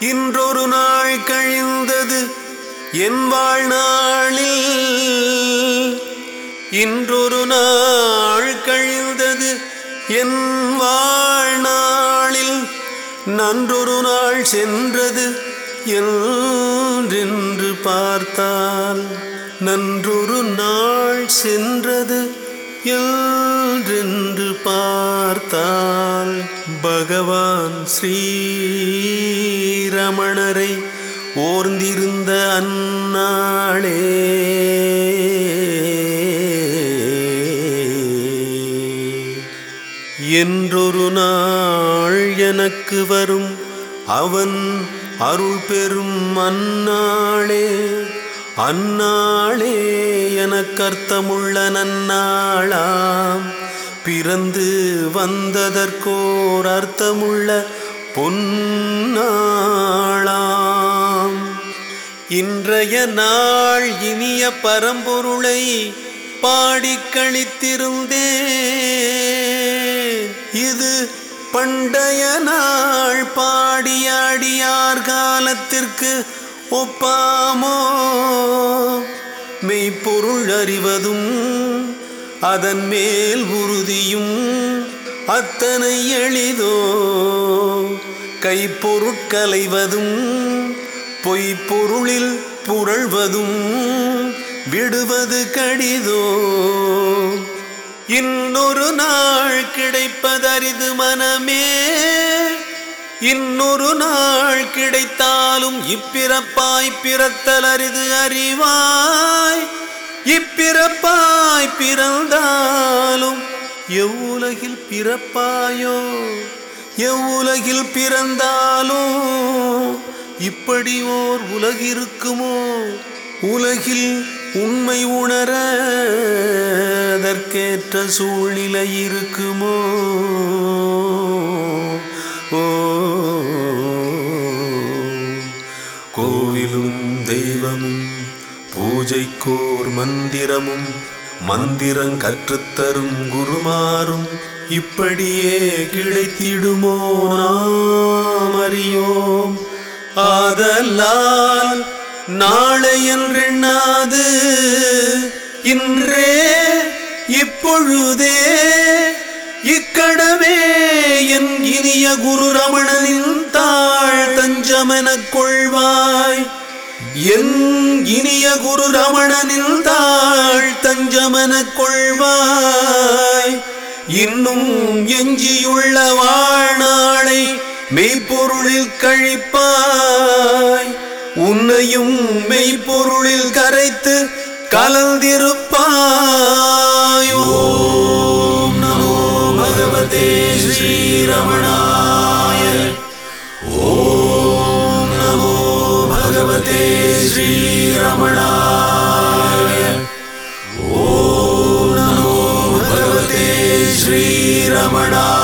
இன்றொரு நாள் கழிந்தது என் வாழ்நாளில். இன்றொரு நாள் கழிந்தது என் வாழ்நாளில். நன்றொரு நாள் சென்றது என்றென்று பார்த்தால். நன்றொரு நாள் சென்றது என்றென்று பார்த்தால். பகவான் ஸ்ரீ ரமணரை ஓர்ந்திருந்த அந்நாளே என்றொரு நாள் எனக்கு வரும் அவன் அருள் பெறும் அந்நாளே அந்நாளே எனக்கர்த்தமுள்ள நன்னாளாம். பிறந்து வந்ததற்கோர் அர்த்தமுள்ள பொன்னா இன்றைய நாள் இனிய பரம்பொருளை பாடி கழித்திருந்தேன். இது பண்டைய நாள் பாடியாடியார் காலத்திற்கு ஒப்பாமோ? மெய்ப்பொருள் அறிவதும் அதன் மேல் உறுதியும் அத்தனை எளிதோ? கைப்பொருட்களைவதும் பொய் பொருளில் புரள்வதும் விடுவது கடிதோ? இன்னொரு நாள் கிடைப்பதரிது மனமே. இன்னொரு நாள் கிடைத்தாலும் இப்பிறப்பாய் பிறத்தல் அரிது அறிவாய். இப்பிறப்பாய் பிறந்தாலும் எவ்வுலகில் பிறப்பாயோ? எவ்வுலகில் பிறந்தாலும் இப்படி ஓர் உலகிருக்குமோ உலகில் உண்மை உணர அதற்கேற்ற சூழ்நிலை இருக்குமோ? ஓ. கோவிலும் தெய்வமும் பூஜைக்கோர் மந்திரமும் மந்திரம் கற்றுத்தரும் குருமாரும் இப்படியே கிடைத்திடுமோ? நாம் அறியோம். ஆதலால் நாளை என்றெண்ணாது இன்றே இப்பொழுதே இக்கடவே என் இனிய குரு ரமணனின் தாழ் தஞ்சமெனக் கொள்வாய். என் இனிய குரு ரமணனின் தாழ் தஞ்சமெனக் கொள்வாய். இன்னும் எஞ்சியுள்ள வாழ்நாளை மெய்ப்பொருளில் கழிப்பாய். உன்னையும் மெய்ப்பொருளில் கரைத்து கலந்திருப்பாய். ஓம் நமோ பகவதே ஸ்ரீரமணாய ஓம் நமோ பகவதே ஸ்ரீரமணாய ஓம் நமோ பகவதே ஸ்ரீரமணாய